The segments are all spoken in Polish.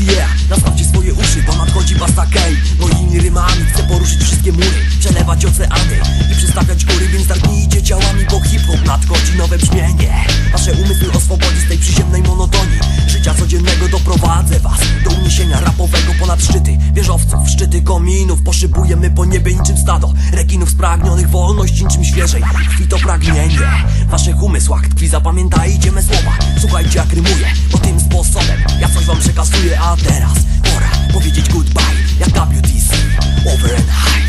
yeah Nastawcie swoje uszy, bo nadchodzi Basta Kej Moimi rymami chcę poruszyć wszystkie mury Przelewać oceany i przystawiać góry Więc targnijcie ciałami, bo hip-hop nadchodzi nowe brzmienie. Wasze umysły oswobodzi z tej przyziemnej monotonii. Życia codziennego doprowadzę was Do uniesienia rapowego ponad szczyty. Wieżowców, szczyty kominów Poszybujemy po niebie niczym stado. Rekinów spragnionych wolność niczym świeżej. Krwi to pragnienie W waszych umysłach tkwi, zapamiętajcie me słowa. Słuchajcie jak rymuję, bo tym sposobem przekazuję, a teraz Pora powiedzieć goodbye. Jak WTC Over and high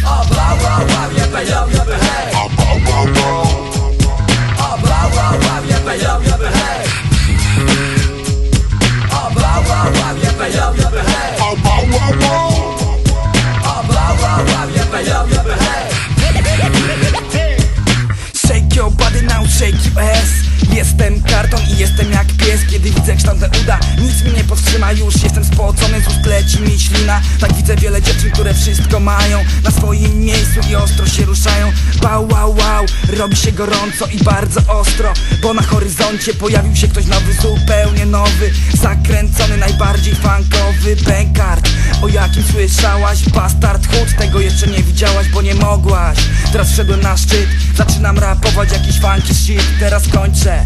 widzę kształtę uda. Nic mi nie powstrzyma już Jestem spocony, z ust leci mi ślina. Tak widzę wiele dziewczyn, które wszystko mają. Na swoim miejscu i ostro się ruszają. Wow, wow, wow Robi się gorąco i bardzo ostro Bo na horyzoncie pojawił się ktoś nowy Zupełnie nowy. Zakręcony, najbardziej funkowy Bękart O jakim słyszałaś? Bastard Hood Tego jeszcze nie widziałaś, bo nie mogłaś. Teraz wszedłem na szczyt Zaczynam rapować jakiś funky shit. Teraz kończę,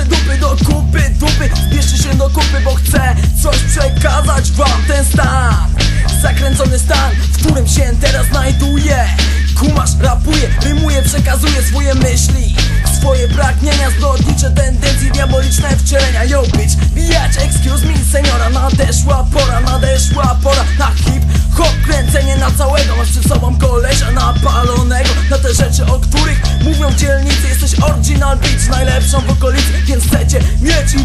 wasze dupy do kupy Dupy, zbierzcie się do kupy, bo chcę coś przekazać wam. Ten stan, zakręcony stan, w którym się teraz znajduję. Kumasz, rapuje, rymuje, przekazuje swoje myśli. Swoje pragnienia, zbrodnicze tendencje, diaboliczne wcielenia. Yo bitch, bijać, excuse me seniora Nadeszła pora, nadeszła pora. Na hip hop Kręcenie na całego, masz przed sobą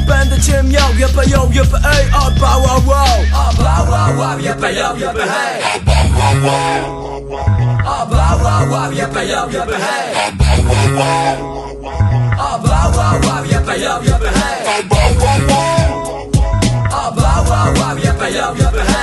般的轻妙，越不有越不爱，啊吧哇哇，啊吧哇哇，越不有越不爱，啊吧哇哇，越不有越不爱，啊吧哇哇，越不有越不爱，啊吧哇哇，啊吧哇哇，越不有越不爱。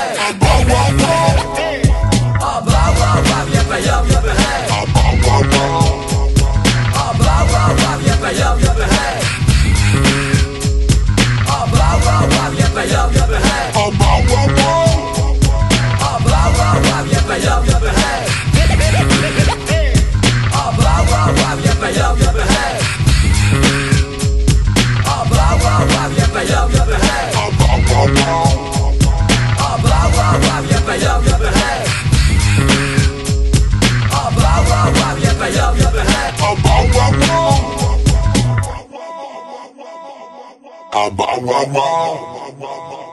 I'm, I'm, I'm,